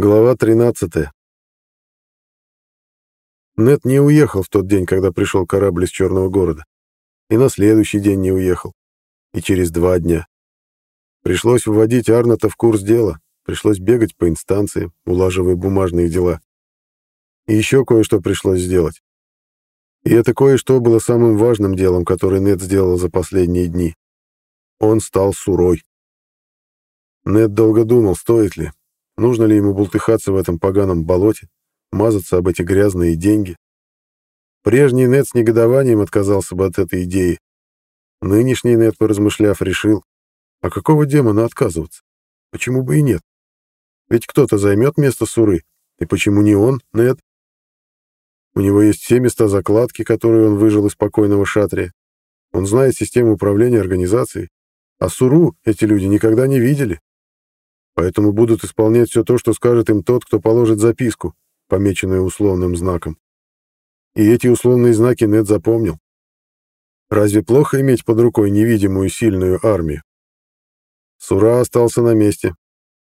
Глава 13. Нет не уехал в тот день, когда пришел корабль из Черного города. И на следующий день не уехал. И через два дня. Пришлось вводить Арната в курс дела. Пришлось бегать по инстанции, улаживая бумажные дела. И еще кое-что пришлось сделать. И это кое-что было самым важным делом, которое Нет сделал за последние дни. Он стал сурой. Нет долго думал, стоит ли, Нужно ли ему бултыхаться в этом поганом болоте, мазаться об эти грязные деньги? Прежний Нет с негодованием отказался бы от этой идеи. Нынешний Нет, поразмышляв, решил, а какого демона отказываться? Почему бы и нет? Ведь кто-то займет место Суры, и почему не он, Нет? У него есть все места закладки, которые он выжил из покойного Шатрия. Он знает систему управления организацией, а Суру эти люди никогда не видели поэтому будут исполнять все то, что скажет им тот, кто положит записку, помеченную условным знаком. И эти условные знаки Нед запомнил. Разве плохо иметь под рукой невидимую сильную армию? Сура остался на месте.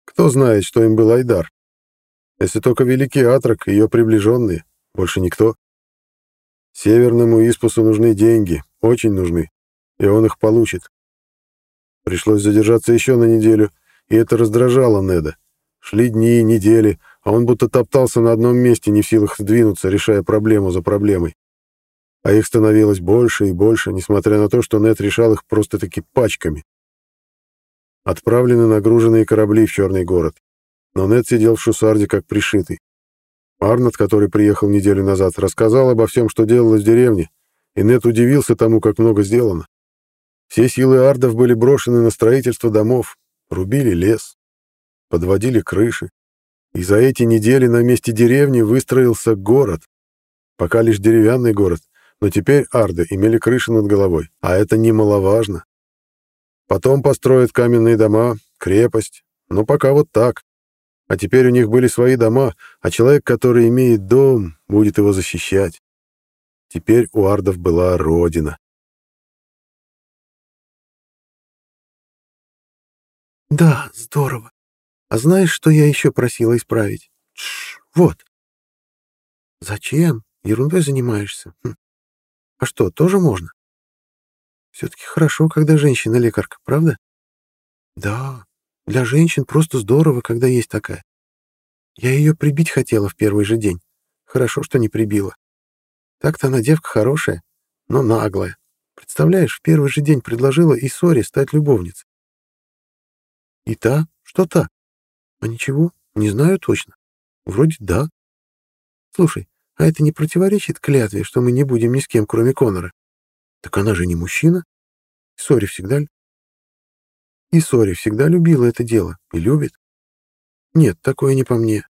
Кто знает, что им был Айдар? Если только Великий Атрак ее приближенные, больше никто. Северному Испусу нужны деньги, очень нужны, и он их получит. Пришлось задержаться еще на неделю — и это раздражало Неда. Шли дни, недели, а он будто топтался на одном месте, не в силах сдвинуться, решая проблему за проблемой. А их становилось больше и больше, несмотря на то, что Нед решал их просто-таки пачками. Отправлены нагруженные корабли в Черный город. Но Нед сидел в Шусарде как пришитый. Арнольд, который приехал неделю назад, рассказал обо всем, что делалось в деревне, и Нед удивился тому, как много сделано. Все силы ардов были брошены на строительство домов, рубили лес, подводили крыши, и за эти недели на месте деревни выстроился город. Пока лишь деревянный город, но теперь арды имели крыши над головой, а это немаловажно. Потом построят каменные дома, крепость, но пока вот так. А теперь у них были свои дома, а человек, который имеет дом, будет его защищать. Теперь у ардов была родина. Да, здорово. А знаешь, что я еще просила исправить? Тш, вот. Зачем? Ерундой занимаешься. Хм. А что, тоже можно? Все-таки хорошо, когда женщина лекарка, правда? Да, для женщин просто здорово, когда есть такая. Я ее прибить хотела в первый же день. Хорошо, что не прибила. Так-то она девка хорошая, но наглая. Представляешь, в первый же день предложила Исоре стать любовницей. И та? Что та? А ничего, не знаю точно. Вроде да. Слушай, а это не противоречит клятве, что мы не будем ни с кем, кроме Конора? Так она же не мужчина. Сори всегда... И Сори всегда любила это дело. И любит. Нет, такое не по мне.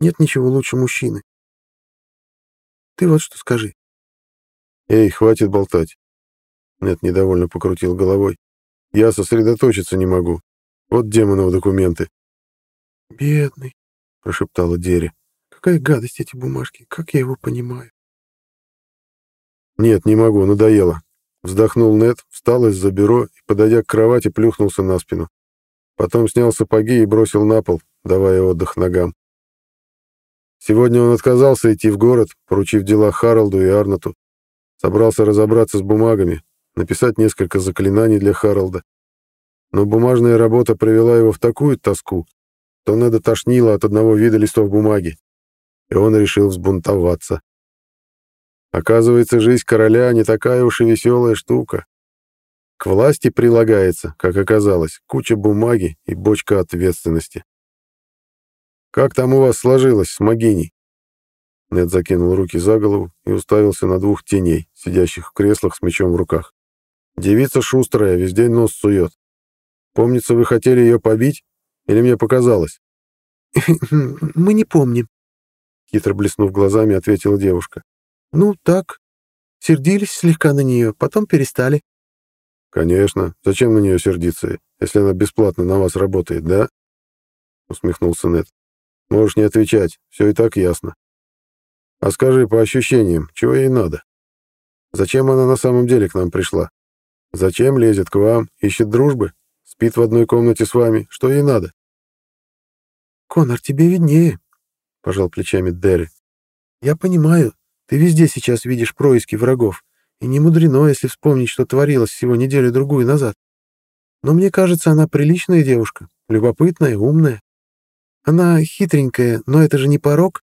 Нет ничего лучше мужчины. Ты вот что скажи. Эй, хватит болтать. Нет, недовольно покрутил головой. Я сосредоточиться не могу. Вот демонов документы. «Бедный», — прошептала Дерри. «Какая гадость эти бумажки, как я его понимаю». «Нет, не могу, надоело». Вздохнул Нед, встал из-за бюро и, подойдя к кровати, плюхнулся на спину. Потом снял сапоги и бросил на пол, давая отдых ногам. Сегодня он отказался идти в город, поручив дела Харалду и Арноту. Собрался разобраться с бумагами, написать несколько заклинаний для Харалда но бумажная работа привела его в такую тоску, что Неда тошнило от одного вида листов бумаги, и он решил взбунтоваться. Оказывается, жизнь короля не такая уж и веселая штука. К власти прилагается, как оказалось, куча бумаги и бочка ответственности. «Как там у вас сложилось с Магиней?» Нед закинул руки за голову и уставился на двух теней, сидящих в креслах с мечом в руках. Девица шустрая, весь день нос сует. Помнится, вы хотели ее побить? Или мне показалось?» «Мы не помним», — хитро блеснув глазами, ответила девушка. «Ну, так. Сердились слегка на нее, потом перестали». «Конечно. Зачем на нее сердиться, если она бесплатно на вас работает, да?» — усмехнулся Нед. «Можешь не отвечать, все и так ясно. А скажи по ощущениям, чего ей надо? Зачем она на самом деле к нам пришла? Зачем лезет к вам, ищет дружбы?» Спит в одной комнате с вами. Что ей надо?» Конор, тебе виднее, — пожал плечами Дерри. Я понимаю, ты везде сейчас видишь происки врагов, и не мудрено, если вспомнить, что творилось всего неделю-другую назад. Но мне кажется, она приличная девушка, любопытная, умная. Она хитренькая, но это же не порог.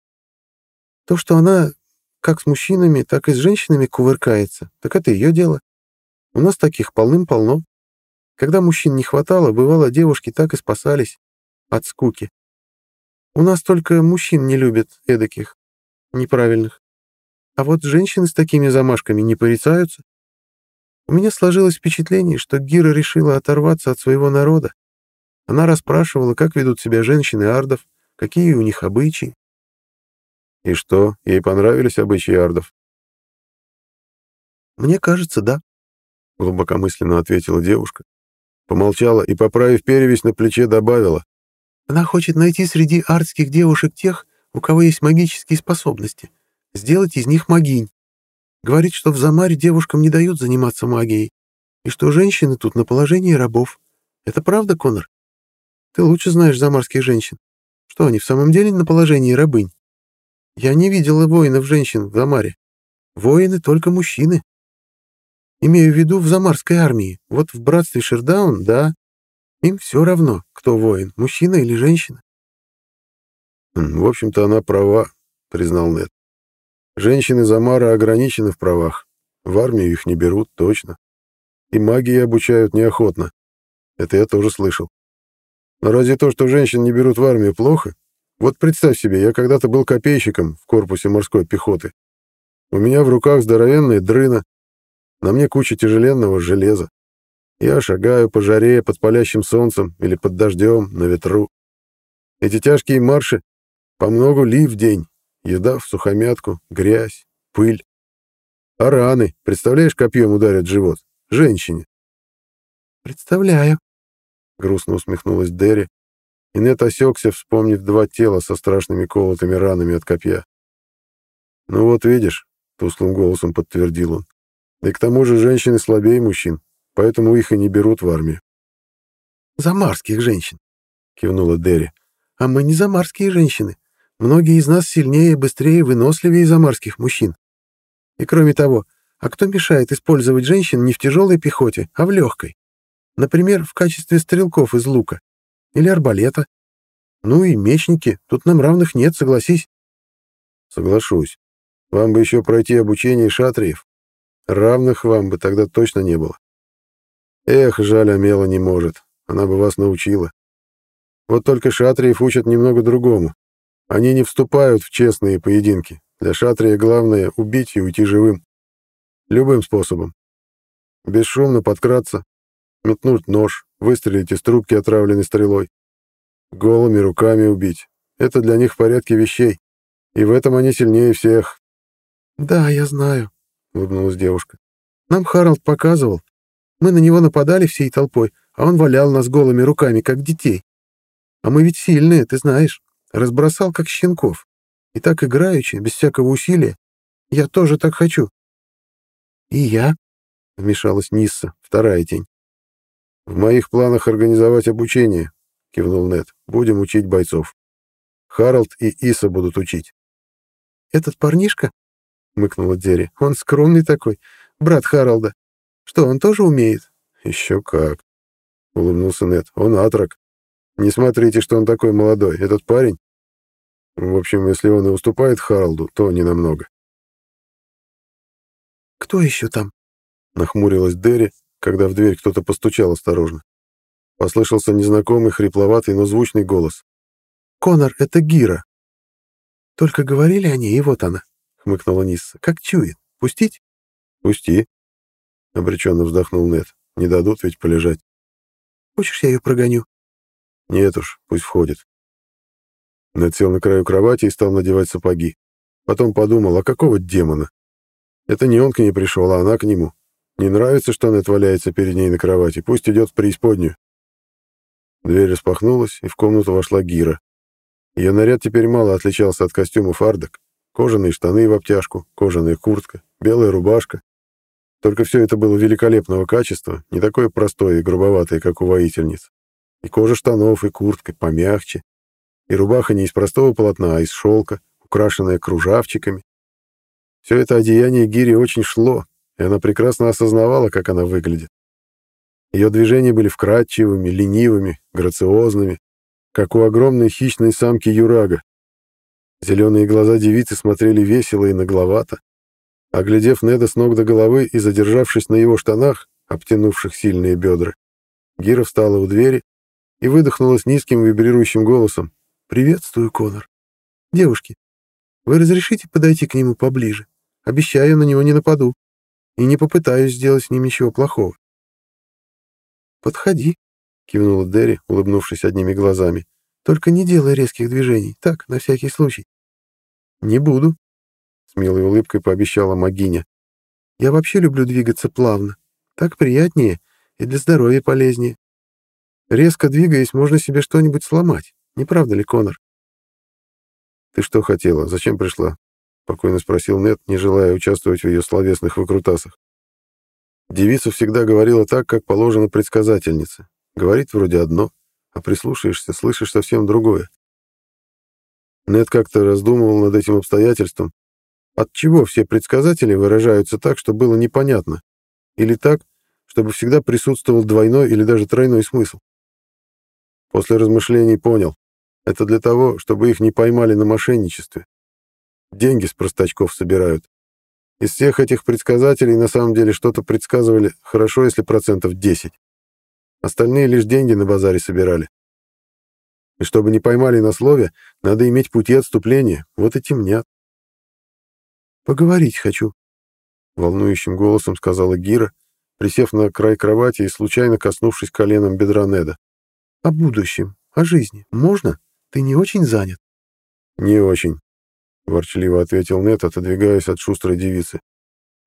То, что она как с мужчинами, так и с женщинами кувыркается, так это ее дело. У нас таких полным-полно. Когда мужчин не хватало, бывало, девушки так и спасались от скуки. У нас только мужчин не любят эдаких, неправильных. А вот женщины с такими замашками не порицаются. У меня сложилось впечатление, что Гира решила оторваться от своего народа. Она расспрашивала, как ведут себя женщины ардов, какие у них обычаи. И что, ей понравились обычаи ардов? Мне кажется, да, глубокомысленно ответила девушка. Помолчала и, поправив перевязь на плече, добавила. Она хочет найти среди ардских девушек тех, у кого есть магические способности, сделать из них магинь. Говорит, что в Замаре девушкам не дают заниматься магией, и что женщины тут на положении рабов. Это правда, Конор? Ты лучше знаешь замарских женщин. Что, они в самом деле на положении рабынь? Я не видела воинов-женщин в Замаре. Воины только мужчины. Имею в виду в замарской армии. Вот в братстве Шердаун, да. Им все равно, кто воин, мужчина или женщина. В общем-то, она права, признал Нед. Женщины Замара ограничены в правах. В армию их не берут, точно. И магии обучают неохотно. Это я тоже слышал. Но разве то, что женщин не берут в армию, плохо? Вот представь себе, я когда-то был копейщиком в корпусе морской пехоты. У меня в руках здоровенная дрына, на мне куча тяжеленного железа. Я шагаю по жаре, под палящим солнцем или под дождем, на ветру. Эти тяжкие марши по много ли в день, еда в сухомятку, грязь, пыль. А раны, представляешь, копьем ударят живот? Женщине. «Представляю», грустно усмехнулась Дерри, и Нет осекся, вспомнив два тела со страшными колотыми ранами от копья. «Ну вот видишь», — тусклым голосом подтвердил он, «и к тому же женщины слабее мужчин, поэтому их и не берут в армию». «Замарских женщин», — кивнула Дерри. «А мы не замарские женщины. Многие из нас сильнее, быстрее, выносливее замарских мужчин. И кроме того, а кто мешает использовать женщин не в тяжелой пехоте, а в легкой? Например, в качестве стрелков из лука. Или арбалета. Ну и мечники. Тут нам равных нет, согласись. Соглашусь. Вам бы еще пройти обучение шатриев. Равных вам бы тогда точно не было. Эх, жаль, Амела не может. Она бы вас научила. Вот только шатриев учат немного другому. Они не вступают в честные поединки. Для шатрия главное — убить и уйти живым. Любым способом. Бесшумно подкраться, метнуть нож, выстрелить из трубки, отравленной стрелой. Голыми руками убить. Это для них в порядке вещей. И в этом они сильнее всех. «Да, я знаю», — улыбнулась девушка. «Нам Харалд показывал. Мы на него нападали всей толпой, а он валял нас голыми руками, как детей. А мы ведь сильные, ты знаешь. Разбросал, как щенков. И так играючи, без всякого усилия. Я тоже так хочу». «И я», — вмешалась Нисса, вторая тень. «В моих планах организовать обучение», — кивнул Нед. «Будем учить бойцов. Харалд и Иса будут учить». «Этот парнишка?» — мыкнула Дерри. «Он скромный такой, брат Харалда. Что, он тоже умеет?» «Еще как», — улыбнулся Нед. «Он атрак. Не смотрите, что он такой молодой. Этот парень...» В общем, если он и уступает Харалду, то не намного. «Кто еще там?» — нахмурилась Дерри, когда в дверь кто-то постучал осторожно. Послышался незнакомый, хрипловатый, но звучный голос. «Конор, это Гира!» «Только говорили они, и вот она», — хмыкнула Нисса. «Как чует. Пустить?» «Пусти», — обреченно вздохнул Нед. «Не дадут ведь полежать». «Хочешь, я ее прогоню?» «Нет уж, пусть входит». Нед сел на краю кровати и стал надевать сапоги. Потом подумал, а какого демона? Это не он к ней пришел, а она к нему. Не нравится, что она валяется перед ней на кровати. Пусть идет в преисподнюю. Дверь распахнулась, и в комнату вошла Гира. Ее наряд теперь мало отличался от костюмов ардок. Кожаные штаны в обтяжку, кожаная куртка, белая рубашка. Только все это было великолепного качества, не такое простое и грубоватое, как у воительниц. И кожа штанов, и куртка помягче. И рубаха не из простого полотна, а из шелка, украшенная кружавчиками. Все это одеяние Гири очень шло, и она прекрасно осознавала, как она выглядит. Ее движения были вкрадчивыми, ленивыми, грациозными, как у огромной хищной самки юрага. Зеленые глаза девицы смотрели весело и нагловато. Оглядев Неда с ног до головы и задержавшись на его штанах, обтянувших сильные бедра, Гира встала у двери и выдохнула с низким вибрирующим голосом. «Приветствую, Конор. Девушки, вы разрешите подойти к нему поближе? Обещаю, на него не нападу и не попытаюсь сделать с ним ничего плохого». «Подходи», — кивнула Дерри, улыбнувшись одними глазами. «Только не делай резких движений, так, на всякий случай». «Не буду», — с милой улыбкой пообещала Магиня. «Я вообще люблю двигаться плавно. Так приятнее и для здоровья полезнее. Резко двигаясь, можно себе что-нибудь сломать. Не правда ли, Конор? «Ты что хотела? Зачем пришла?» — спокойно спросил Нет, не желая участвовать в ее словесных выкрутасах. Девица всегда говорила так, как положено предсказательнице. Говорит вроде одно, а прислушаешься, слышишь совсем другое. Нет как-то раздумывал над этим обстоятельством. От чего все предсказатели выражаются так, что было непонятно? Или так, чтобы всегда присутствовал двойной или даже тройной смысл? После размышлений понял. Это для того, чтобы их не поймали на мошенничестве. Деньги с простачков собирают. Из всех этих предсказателей на самом деле что-то предсказывали хорошо, если процентов 10. Остальные лишь деньги на базаре собирали. И чтобы не поймали на слове, надо иметь пути отступления. Вот и темнят. «Поговорить хочу», — волнующим голосом сказала Гира, присев на край кровати и случайно коснувшись коленом бедра Неда. «О будущем, о жизни. Можно? Ты не очень занят?» «Не очень», — ворчливо ответил Нед, отодвигаясь от шустрой девицы.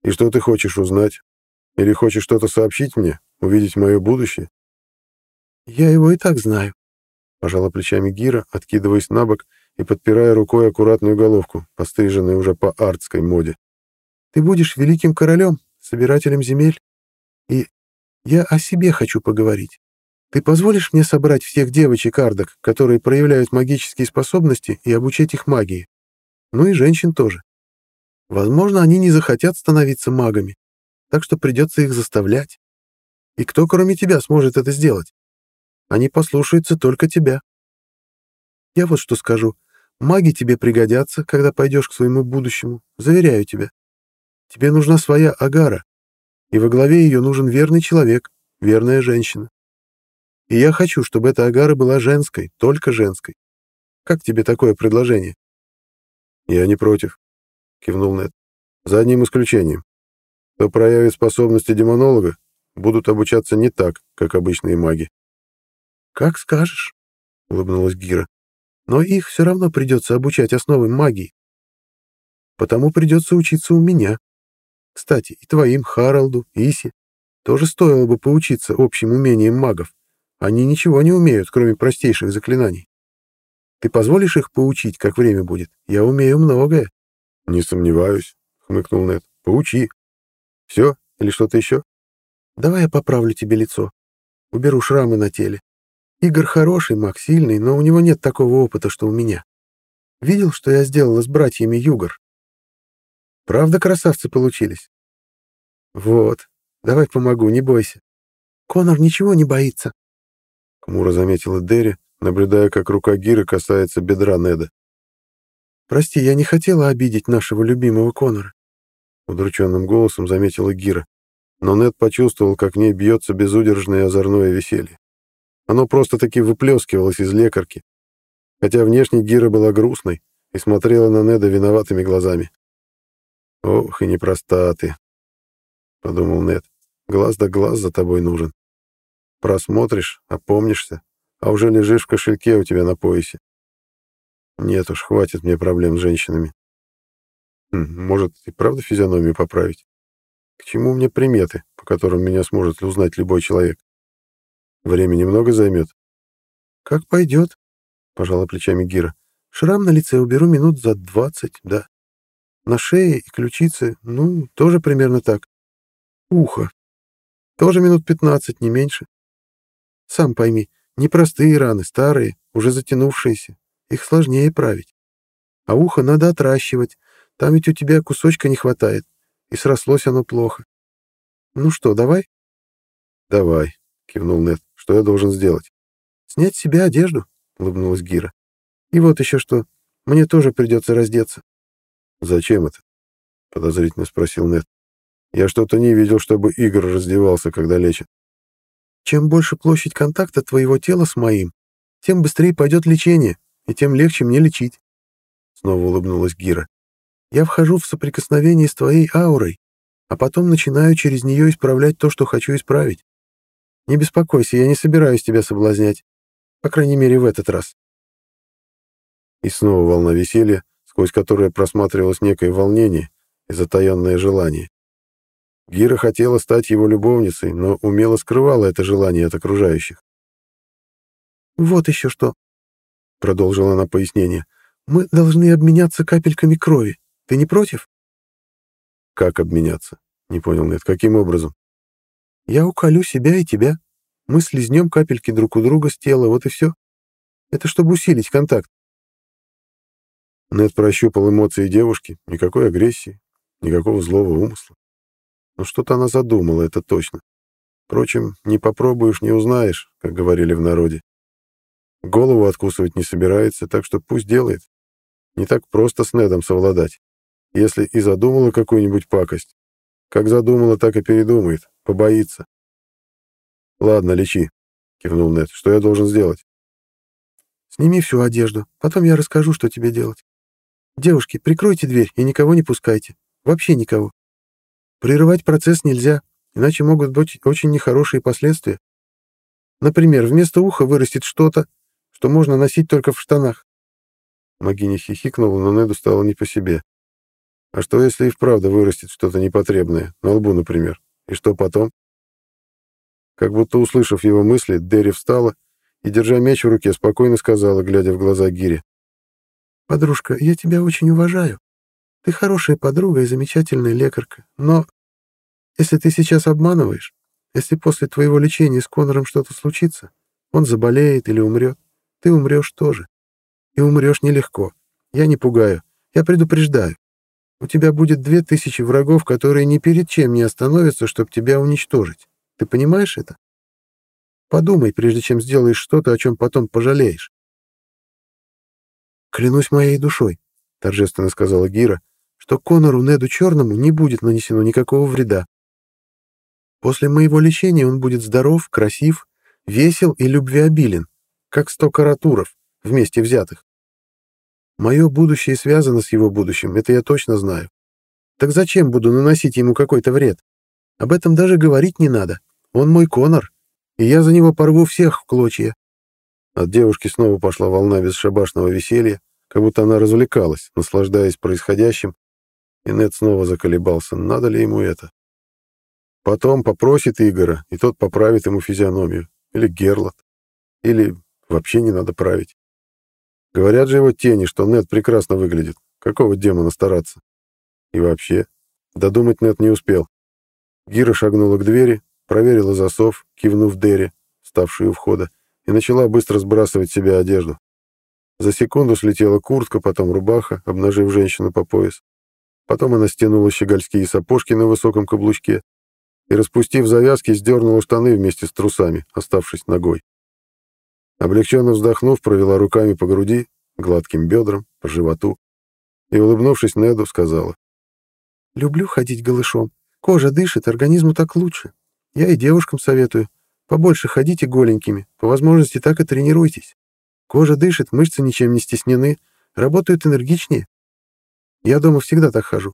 «И что ты хочешь узнать? Или хочешь что-то сообщить мне? Увидеть мое будущее?» «Я его и так знаю», Пожала плечами Гира, откидываясь на бок и подпирая рукой аккуратную головку, постриженную уже по артской моде. «Ты будешь великим королем, собирателем земель. И я о себе хочу поговорить. Ты позволишь мне собрать всех девочек ардок, которые проявляют магические способности, и обучать их магии? Ну и женщин тоже. Возможно, они не захотят становиться магами, так что придется их заставлять. И кто, кроме тебя, сможет это сделать? Они послушаются только тебя. Я вот что скажу. Маги тебе пригодятся, когда пойдешь к своему будущему. Заверяю тебя. Тебе нужна своя агара, и во главе ее нужен верный человек, верная женщина. И я хочу, чтобы эта агара была женской, только женской. Как тебе такое предложение? Я не против, кивнул Нед. За одним исключением. Кто проявит способности демонолога, будут обучаться не так, как обычные маги. «Как скажешь», — улыбнулась Гира. «Но их все равно придется обучать основам магии. Потому придется учиться у меня. Кстати, и твоим Харалду, Иси тоже стоило бы поучиться общим умениям магов. Они ничего не умеют, кроме простейших заклинаний. Ты позволишь их поучить, как время будет? Я умею многое». «Не сомневаюсь», — хмыкнул Нед. «Поучи. Все? Или что-то еще?» «Давай я поправлю тебе лицо. Уберу шрамы на теле. Игорь хороший маг, сильный, но у него нет такого опыта, что у меня. Видел, что я сделала с братьями Югор? Правда, красавцы получились? Вот, давай помогу, не бойся. Конор ничего не боится. Хмуро заметила Дерри, наблюдая, как рука Гиры касается бедра Неда. «Прости, я не хотела обидеть нашего любимого Конора», — удрученным голосом заметила Гира. Но Нед почувствовал, как в ней бьется безудержное озорное веселье. Оно просто-таки выплескивалось из лекарки, хотя внешне Гира была грустной и смотрела на Неда виноватыми глазами. «Ох, и непроста ты», — подумал Нед. «Глаз да глаз за тобой нужен. Просмотришь, опомнишься, а уже лежишь в кошельке у тебя на поясе. Нет уж, хватит мне проблем с женщинами. Хм, может, и правда физиономию поправить? К чему мне приметы, по которым меня сможет узнать любой человек? Времени много займет? Как пойдет, пожала плечами Гира. Шрам на лице уберу минут за двадцать, да. На шее и ключице, ну, тоже примерно так. Ухо. Тоже минут пятнадцать, не меньше. Сам пойми, непростые раны, старые, уже затянувшиеся. их сложнее править. А ухо надо отращивать, там ведь у тебя кусочка не хватает, и срослось оно плохо. Ну что, давай? Давай, кивнул Нед. Что я должен сделать? Снять с себя одежду, улыбнулась Гира. И вот еще что, мне тоже придется раздеться. Зачем это? Подозрительно спросил Нед. Я что-то не видел, чтобы Игорь раздевался, когда лечит. Чем больше площадь контакта твоего тела с моим, тем быстрее пойдет лечение, и тем легче мне лечить. Снова улыбнулась Гира. Я вхожу в соприкосновение с твоей аурой, а потом начинаю через нее исправлять то, что хочу исправить. Не беспокойся, я не собираюсь тебя соблазнять. По крайней мере, в этот раз. И снова волна веселья, сквозь которое просматривалось некое волнение и затаенное желание. Гира хотела стать его любовницей, но умело скрывала это желание от окружающих. «Вот еще что», — продолжила она пояснение. «Мы должны обменяться капельками крови. Ты не против?» «Как обменяться?» — не понял Нет. «Каким образом?» «Я уколю себя и тебя. Мы слизнем капельки друг у друга с тела, вот и все. Это чтобы усилить контакт». Нед прощупал эмоции девушки, никакой агрессии, никакого злого умысла. Но что-то она задумала, это точно. Впрочем, не попробуешь, не узнаешь, как говорили в народе. Голову откусывать не собирается, так что пусть делает. Не так просто с Недом совладать. Если и задумала какую-нибудь пакость, как задумала, так и передумает, побоится. «Ладно, лечи», — кивнул Нед. «Что я должен сделать?» «Сними всю одежду, потом я расскажу, что тебе делать. Девушки, прикройте дверь и никого не пускайте. Вообще никого. Прерывать процесс нельзя, иначе могут быть очень нехорошие последствия. Например, вместо уха вырастет что-то, что можно носить только в штанах. Магиня хихикнула, но Неду стало не по себе. А что, если и вправду вырастет что-то непотребное, на лбу, например? И что потом? Как будто услышав его мысли, Дерри встала и, держа меч в руке, спокойно сказала, глядя в глаза Гири. «Подружка, я тебя очень уважаю. Ты хорошая подруга и замечательная лекарка, но если ты сейчас обманываешь, если после твоего лечения с Конором что-то случится, он заболеет или умрет, ты умрешь тоже. И умрешь нелегко. Я не пугаю, я предупреждаю. У тебя будет две тысячи врагов, которые ни перед чем не остановятся, чтобы тебя уничтожить. Ты понимаешь это? Подумай, прежде чем сделаешь что-то, о чем потом пожалеешь. «Клянусь моей душой», — торжественно сказала Гира, что Конору Неду Черному не будет нанесено никакого вреда. После моего лечения он будет здоров, красив, весел и любвеобилен, как сто каратуров, вместе взятых. Мое будущее связано с его будущим, это я точно знаю. Так зачем буду наносить ему какой-то вред? Об этом даже говорить не надо. Он мой Конор, и я за него порву всех в клочья. От девушки снова пошла волна бесшабашного веселья, как будто она развлекалась, наслаждаясь происходящим и Нед снова заколебался, надо ли ему это. Потом попросит Игора, и тот поправит ему физиономию. Или Герлот. Или вообще не надо править. Говорят же его тени, что Нед прекрасно выглядит. Какого демона стараться? И вообще, додумать Нед не успел. Гира шагнула к двери, проверила засов, кивнув Дерри, ставшую у входа, и начала быстро сбрасывать с себя одежду. За секунду слетела куртка, потом рубаха, обнажив женщину по пояс. Потом она стянула щегольские сапожки на высоком каблучке и, распустив завязки, сдернула штаны вместе с трусами, оставшись ногой. Облегченно вздохнув, провела руками по груди, гладким бедрам, по животу и, улыбнувшись Неду, сказала. «Люблю ходить голышом. Кожа дышит, организму так лучше. Я и девушкам советую. Побольше ходите голенькими, по возможности так и тренируйтесь. Кожа дышит, мышцы ничем не стеснены, работают энергичнее. Я дома всегда так хожу.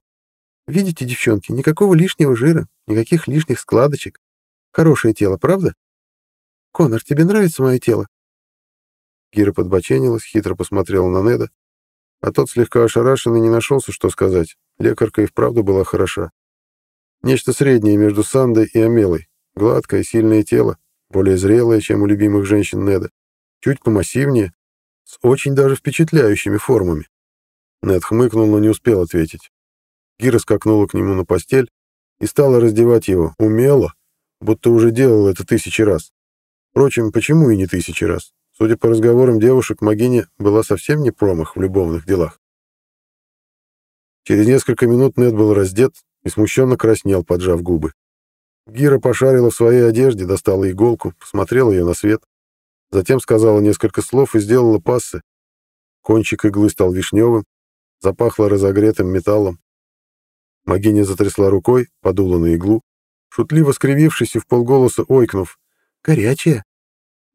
Видите, девчонки, никакого лишнего жира, никаких лишних складочек. Хорошее тело, правда? Конор, тебе нравится мое тело?» Кира подбоченилась, хитро посмотрела на Неда, а тот слегка ошарашенный не нашелся, что сказать. Лекарка и вправду была хороша. Нечто среднее между Сандой и Амелой. Гладкое, сильное тело, более зрелое, чем у любимых женщин Неда. Чуть помассивнее, с очень даже впечатляющими формами. Нед хмыкнул, но не успел ответить. Гира скакнула к нему на постель и стала раздевать его, умело, будто уже делал это тысячи раз. Впрочем, почему и не тысячи раз? Судя по разговорам девушек, Магиня была совсем не промах в любовных делах. Через несколько минут Нед был раздет и смущенно краснел, поджав губы. Гира пошарила в своей одежде, достала иголку, посмотрела ее на свет. Затем сказала несколько слов и сделала пассы. Кончик иглы стал вишневым, запахло разогретым металлом. Магиня затрясла рукой, подула на иглу, шутливо скривившись и в полголоса ойкнув. «Горячая.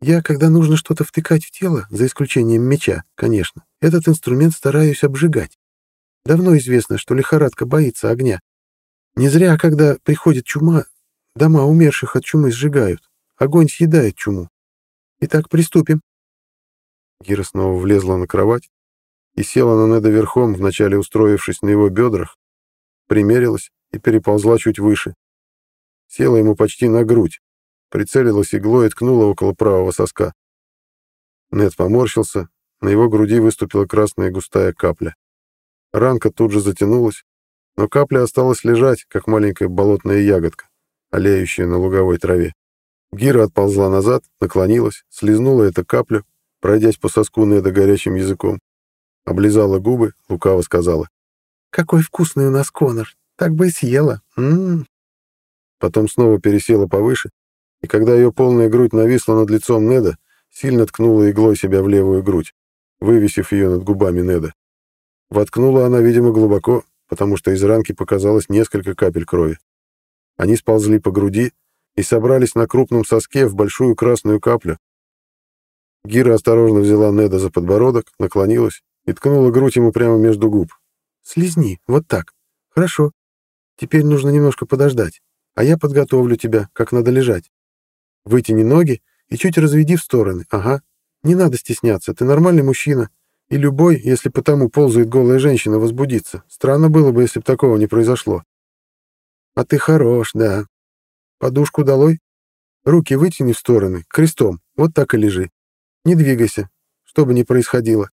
Я, когда нужно что-то втыкать в тело, за исключением меча, конечно, этот инструмент стараюсь обжигать. Давно известно, что лихорадка боится огня. Не зря, когда приходит чума, дома умерших от чумы сжигают. Огонь съедает чуму. Итак, приступим. Гира снова влезла на кровать и села на Неда верхом, вначале устроившись на его бедрах, примерилась и переползла чуть выше. Села ему почти на грудь, прицелилась иглой и ткнула около правого соска. Нед поморщился, на его груди выступила красная густая капля. Ранка тут же затянулась, но капля осталась лежать, как маленькая болотная ягодка, олеющая на луговой траве. Гира отползла назад, наклонилась, слезнула эту каплю, пройдясь по соску Неда горячим языком. Облизала губы, лукаво сказала. «Какой вкусный у нас Конор! Так бы и съела! М -м -м. Потом снова пересела повыше, и когда ее полная грудь нависла над лицом Неда, сильно ткнула иглой себя в левую грудь, вывесив ее над губами Неда. Воткнула она, видимо, глубоко, потому что из ранки показалось несколько капель крови. Они сползли по груди и собрались на крупном соске в большую красную каплю. Гира осторожно взяла Неда за подбородок, наклонилась и ткнула грудь ему прямо между губ. «Слизни, вот так. Хорошо. Теперь нужно немножко подождать, а я подготовлю тебя, как надо лежать. Вытяни ноги и чуть разведи в стороны. Ага. Не надо стесняться, ты нормальный мужчина. И любой, если потому ползает голая женщина, возбудится. Странно было бы, если бы такого не произошло. А ты хорош, да. Подушку долой. Руки вытяни в стороны, крестом. Вот так и лежи. Не двигайся, что бы ни происходило.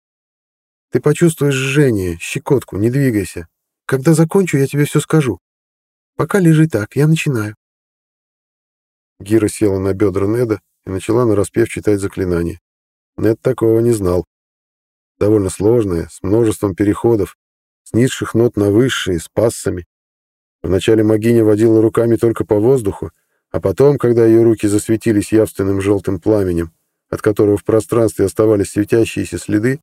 Ты почувствуешь жжение, щекотку, не двигайся. Когда закончу, я тебе все скажу. Пока лежи так, я начинаю. Гира села на бедра Неда и начала нараспев читать заклинание. Нед такого не знал. Довольно сложное, с множеством переходов, с низших нот на высшие, с пассами. Вначале магиня водила руками только по воздуху, а потом, когда ее руки засветились явственным желтым пламенем, от которого в пространстве оставались светящиеся следы,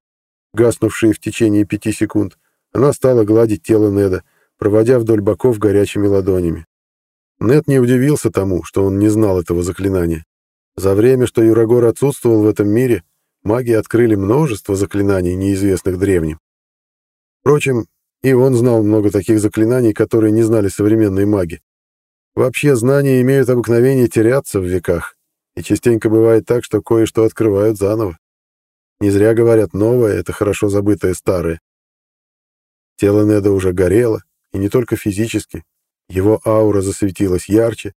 гаснувшие в течение пяти секунд, она стала гладить тело Неда, проводя вдоль боков горячими ладонями. Нед не удивился тому, что он не знал этого заклинания. За время, что Юрагор отсутствовал в этом мире, маги открыли множество заклинаний, неизвестных древним. Впрочем, и он знал много таких заклинаний, которые не знали современные маги. Вообще, знания имеют обыкновение теряться в веках, и частенько бывает так, что кое-что открывают заново. Не зря говорят, новое — это хорошо забытое старое. Тело Неда уже горело, и не только физически. Его аура засветилась ярче,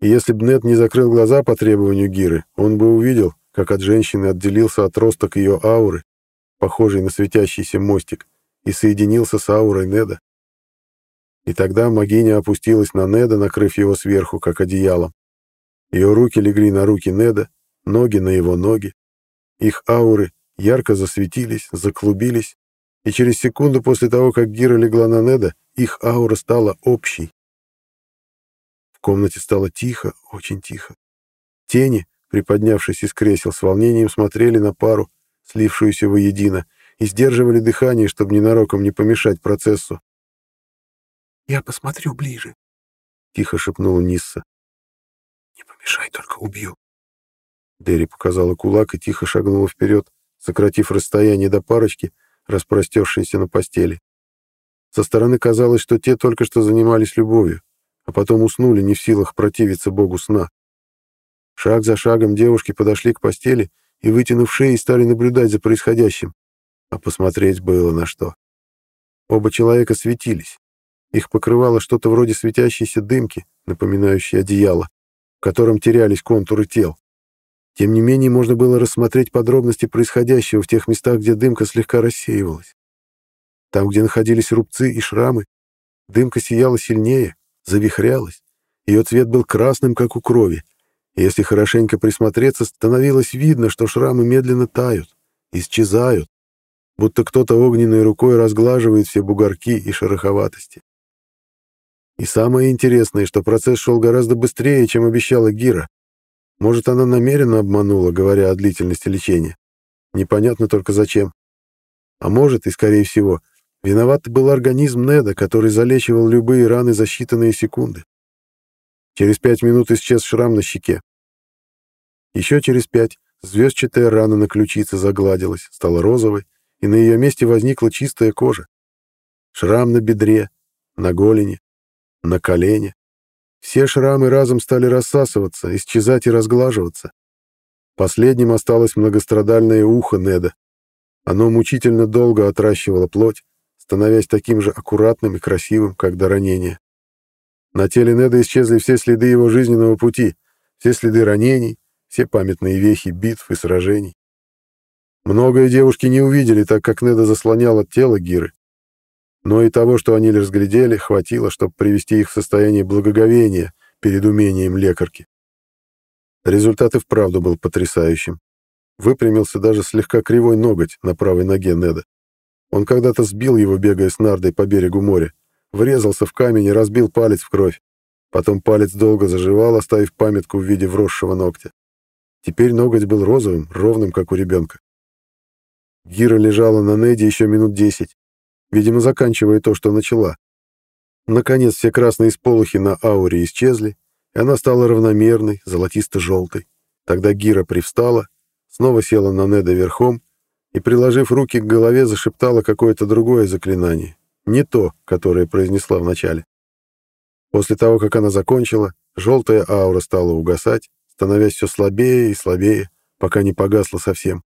и если бы Нед не закрыл глаза по требованию Гиры, он бы увидел, как от женщины отделился отросток ее ауры, похожий на светящийся мостик, и соединился с аурой Неда. И тогда могиня опустилась на Неда, накрыв его сверху, как одеялом. Ее руки легли на руки Неда, ноги на его ноги. Их ауры ярко засветились, заклубились, и через секунду после того, как Гира легла на Неда, их аура стала общей. В комнате стало тихо, очень тихо. Тени, приподнявшись из кресел, с волнением смотрели на пару, слившуюся воедино, и сдерживали дыхание, чтобы ненароком не помешать процессу. «Я посмотрю ближе», — тихо шепнула Нисса. «Не помешай, только убью». Дерри показала кулак и тихо шагнула вперед, сократив расстояние до парочки, распростершейся на постели. Со стороны казалось, что те только что занимались любовью, а потом уснули, не в силах противиться богу сна. Шаг за шагом девушки подошли к постели и, вытянув шеи, стали наблюдать за происходящим. А посмотреть было на что. Оба человека светились. Их покрывало что-то вроде светящейся дымки, напоминающей одеяло, в котором терялись контуры тел. Тем не менее, можно было рассмотреть подробности происходящего в тех местах, где дымка слегка рассеивалась. Там, где находились рубцы и шрамы, дымка сияла сильнее, завихрялась. Ее цвет был красным, как у крови, если хорошенько присмотреться, становилось видно, что шрамы медленно тают, исчезают, будто кто-то огненной рукой разглаживает все бугорки и шероховатости. И самое интересное, что процесс шел гораздо быстрее, чем обещала Гира. Может, она намеренно обманула, говоря о длительности лечения. Непонятно только зачем. А может, и скорее всего, виноват был организм Неда, который залечивал любые раны за считанные секунды. Через пять минут исчез шрам на щеке. Еще через пять звездчатая рана на ключице загладилась, стала розовой, и на ее месте возникла чистая кожа. Шрам на бедре, на голени, на колене. Все шрамы разом стали рассасываться, исчезать и разглаживаться. Последним осталось многострадальное ухо Неда. Оно мучительно долго отращивало плоть, становясь таким же аккуратным и красивым, как до ранения. На теле Неда исчезли все следы его жизненного пути, все следы ранений, все памятные вехи битв и сражений. Многое девушки не увидели, так как Неда заслонял от тела Гиры. Но и того, что они разглядели, хватило, чтобы привести их в состояние благоговения перед умением лекарки. Результат и вправду был потрясающим. Выпрямился даже слегка кривой ноготь на правой ноге Неда. Он когда-то сбил его, бегая с нардой по берегу моря, врезался в камень и разбил палец в кровь. Потом палец долго заживал, оставив памятку в виде вросшего ногтя. Теперь ноготь был розовым, ровным, как у ребенка. Гира лежала на Неде еще минут десять, видимо, заканчивая то, что начала. Наконец все красные сполохи на ауре исчезли, и она стала равномерной, золотисто-желтой. Тогда Гира привстала, снова села на Неда верхом и, приложив руки к голове, зашептала какое-то другое заклинание, не то, которое произнесла вначале. После того, как она закончила, желтая аура стала угасать, становясь все слабее и слабее, пока не погасла совсем.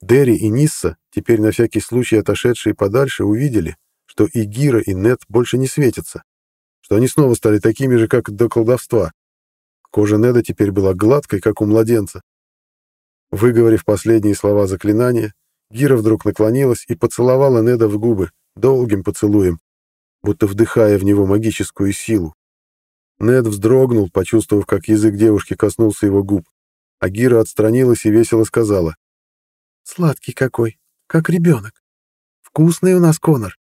Дерри и Нисса, теперь на всякий случай отошедшие подальше, увидели, что и Гира, и Нет больше не светятся, что они снова стали такими же, как до колдовства. Кожа Неда теперь была гладкой, как у младенца. Выговорив последние слова заклинания, Гира вдруг наклонилась и поцеловала Неда в губы, долгим поцелуем, будто вдыхая в него магическую силу. Нед вздрогнул, почувствовав, как язык девушки коснулся его губ, а Гира отстранилась и весело сказала. Сладкий какой, как ребенок. Вкусный у нас Конор.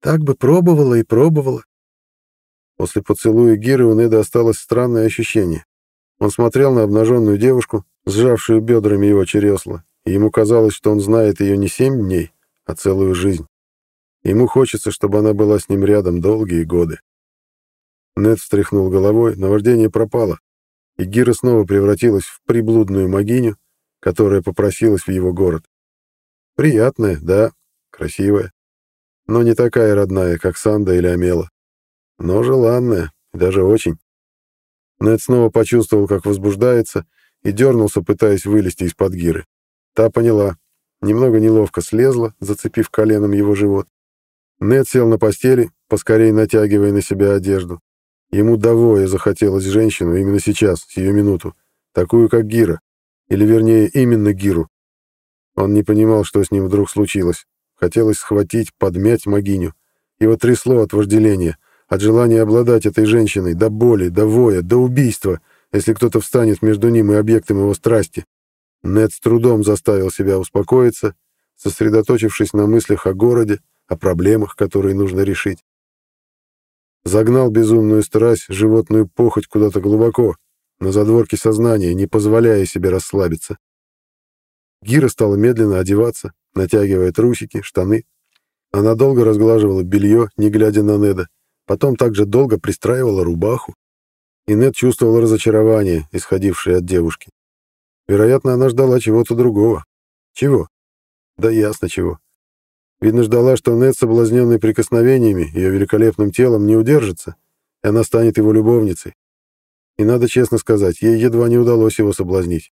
Так бы пробовала и пробовала. После поцелуя Гиры у Неда осталось странное ощущение. Он смотрел на обнаженную девушку, сжавшую бедрами его чересла, и ему казалось, что он знает ее не семь дней, а целую жизнь. Ему хочется, чтобы она была с ним рядом долгие годы. Нед встряхнул головой, наваждение пропало, и Гира снова превратилась в приблудную могиню, которая попросилась в его город. Приятная, да, красивая, но не такая родная, как Санда или Амела. Но желанная, даже очень. Нед снова почувствовал, как возбуждается, и дернулся, пытаясь вылезти из-под гиры. Та поняла. Немного неловко слезла, зацепив коленом его живот. Нед сел на постели, поскорее натягивая на себя одежду. Ему довое захотелось женщину именно сейчас, сию минуту, такую, как Гира, или, вернее, именно Гиру. Он не понимал, что с ним вдруг случилось. Хотелось схватить, подмять могиню. Его трясло от вожделения, от желания обладать этой женщиной, до боли, до воя, до убийства, если кто-то встанет между ним и объектом его страсти. Нед с трудом заставил себя успокоиться, сосредоточившись на мыслях о городе, о проблемах, которые нужно решить. Загнал безумную страсть, животную похоть куда-то глубоко, на задворке сознания, не позволяя себе расслабиться. Гира стала медленно одеваться, натягивая трусики, штаны. Она долго разглаживала белье, не глядя на Неда, потом также долго пристраивала рубаху. И Нед чувствовал разочарование, исходившее от девушки. Вероятно, она ждала чего-то другого. Чего? Да ясно чего. Видно, ждала, что Нед, соблазненный прикосновениями, ее великолепным телом, не удержится, и она станет его любовницей. И надо честно сказать, ей едва не удалось его соблазнить.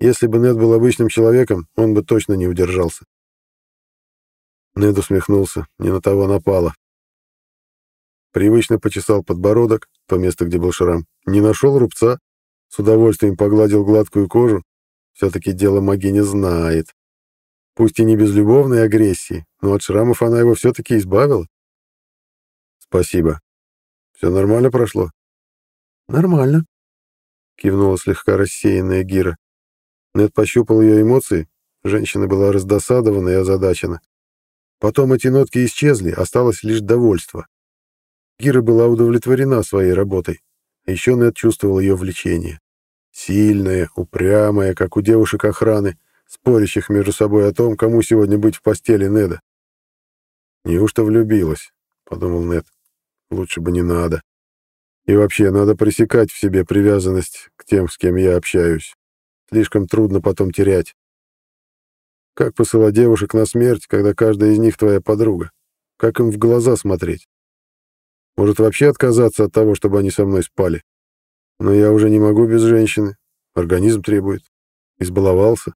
Если бы Нед был обычным человеком, он бы точно не удержался. Нед усмехнулся, не на того напало. Привычно почесал подбородок, то место, где был шрам. Не нашел рубца, с удовольствием погладил гладкую кожу. Все-таки дело Магини знает. Пусть и не без любовной агрессии, но от шрамов она его все-таки избавила. Спасибо. Все нормально прошло? Нормально. — кивнула слегка рассеянная Гира. Нед пощупал ее эмоции. Женщина была раздосадована и озадачена. Потом эти нотки исчезли, осталось лишь довольство. Гира была удовлетворена своей работой. А еще Нед чувствовал ее влечение. Сильная, упрямая, как у девушек охраны, спорящих между собой о том, кому сегодня быть в постели Неда. «Неужто влюбилась?» — подумал Нед. «Лучше бы не надо. И вообще, надо пресекать в себе привязанность к тем, с кем я общаюсь. Слишком трудно потом терять. Как посылать девушек на смерть, когда каждая из них твоя подруга? Как им в глаза смотреть? Может, вообще отказаться от того, чтобы они со мной спали? Но я уже не могу без женщины. Организм требует. Избаловался.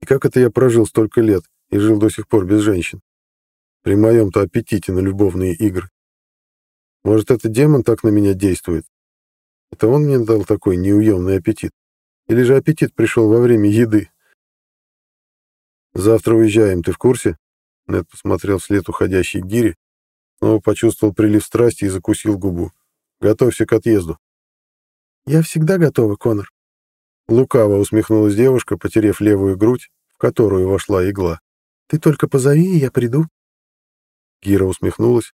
И как это я прожил столько лет и жил до сих пор без женщин? При моем-то аппетите на любовные игры. Может, это демон так на меня действует? Это он мне дал такой неуемный аппетит? Или же аппетит пришел во время еды? Завтра уезжаем, ты в курсе? Нед посмотрел вслед уходящей гири, снова почувствовал прилив страсти и закусил губу. Готовься к отъезду. Я всегда готова, Конор. Лукаво усмехнулась девушка, потерев левую грудь, в которую вошла игла. Ты только позови, и я приду. Гира усмехнулась,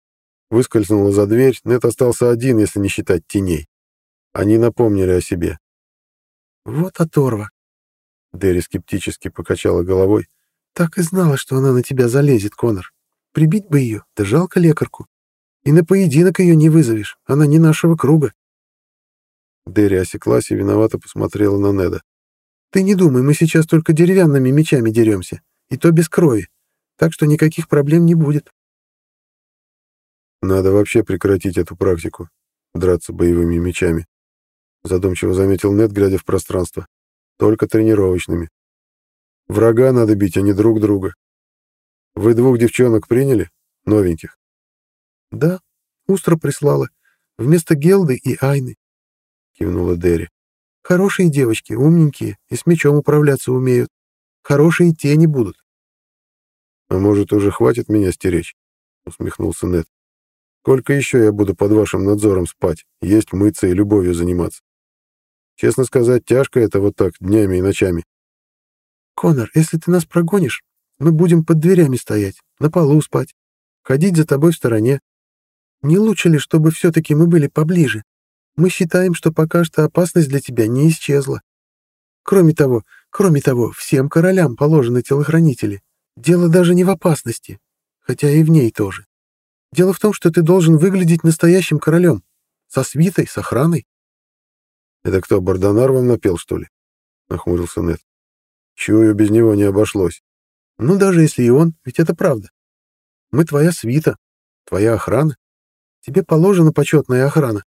выскользнула за дверь, Нет остался один, если не считать теней. Они напомнили о себе. «Вот оторва!» Дерри скептически покачала головой. «Так и знала, что она на тебя залезет, Конор. Прибить бы ее, да жалко лекарку. И на поединок ее не вызовешь, она не нашего круга». Дерри осеклась и виновато посмотрела на Неда. «Ты не думай, мы сейчас только деревянными мечами деремся, и то без крови, так что никаких проблем не будет». Надо вообще прекратить эту практику, драться боевыми мечами. Задумчиво заметил Нед, глядя в пространство. Только тренировочными. Врага надо бить, а не друг друга. Вы двух девчонок приняли? Новеньких? Да, Устра прислала. Вместо Гелды и Айны. Кивнула Дерри. Хорошие девочки, умненькие, и с мечом управляться умеют. Хорошие тени будут. А может, уже хватит меня стеречь? Усмехнулся Нед. Сколько еще я буду под вашим надзором спать, есть, мыться и любовью заниматься? Честно сказать, тяжко это вот так, днями и ночами. Конор, если ты нас прогонишь, мы будем под дверями стоять, на полу спать, ходить за тобой в стороне. Не лучше ли, чтобы все-таки мы были поближе? Мы считаем, что пока что опасность для тебя не исчезла. Кроме того, кроме того, всем королям положены телохранители. Дело даже не в опасности, хотя и в ней тоже. Дело в том, что ты должен выглядеть настоящим королем. Со свитой, с охраной. — Это кто, Бардонар вам напел, что ли? — нахмурился Нед. — Чую, без него не обошлось. — Ну, даже если и он, ведь это правда. Мы твоя свита, твоя охрана. Тебе положена почетная охрана.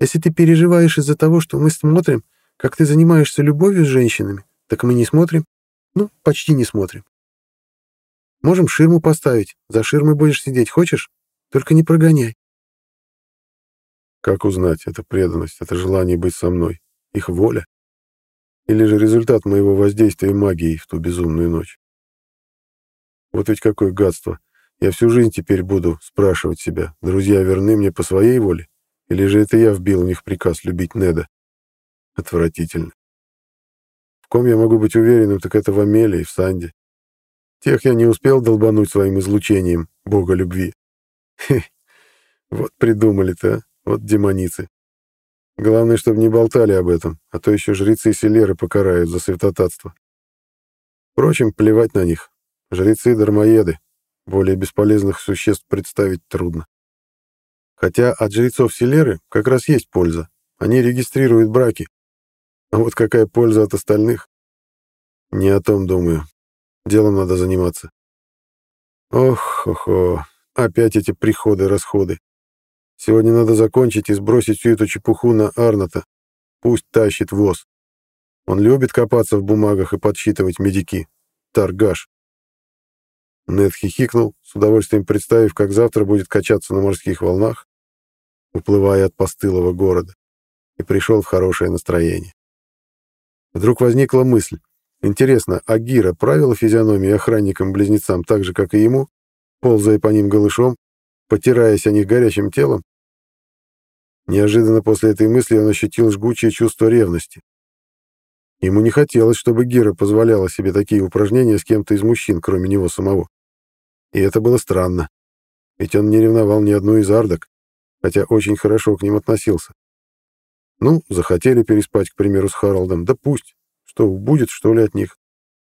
Если ты переживаешь из-за того, что мы смотрим, как ты занимаешься любовью с женщинами, так мы не смотрим. Ну, почти не смотрим. Можем ширму поставить. За ширмой будешь сидеть, хочешь? Только не прогоняй. Как узнать, это преданность, это желание быть со мной, их воля? Или же результат моего воздействия магией в ту безумную ночь? Вот ведь какое гадство. Я всю жизнь теперь буду спрашивать себя, друзья верны мне по своей воле? Или же это я вбил у них приказ любить Неда? Отвратительно. В ком я могу быть уверенным, так это в Амеле и в Санде. Тех я не успел долбануть своим излучением, бога любви. Хе, вот придумали-то, а? вот демоницы. Главное, чтобы не болтали об этом, а то еще жрецы Селеры покарают за святотатство. Впрочем, плевать на них. Жрецы-дармоеды. Более бесполезных существ представить трудно. Хотя от жрецов Селеры как раз есть польза. Они регистрируют браки. А вот какая польза от остальных? Не о том думаю. Делом надо заниматься. Ох, ох, ох. Опять эти приходы-расходы. Сегодня надо закончить и сбросить всю эту чепуху на Арната. Пусть тащит воз. Он любит копаться в бумагах и подсчитывать медики. Торгаш. Нед хихикнул, с удовольствием представив, как завтра будет качаться на морских волнах, уплывая от постылого города, и пришел в хорошее настроение. Вдруг возникла мысль. Интересно, Агира правила физиономии охранникам-близнецам так же, как и ему? ползая по ним голышом, потираясь о них горячим телом. Неожиданно после этой мысли он ощутил жгучее чувство ревности. Ему не хотелось, чтобы Гира позволяла себе такие упражнения с кем-то из мужчин, кроме него самого. И это было странно, ведь он не ревновал ни одну из ардок, хотя очень хорошо к ним относился. Ну, захотели переспать, к примеру, с Харалдом, да пусть. Что, будет, что ли, от них?